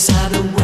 Sabe o.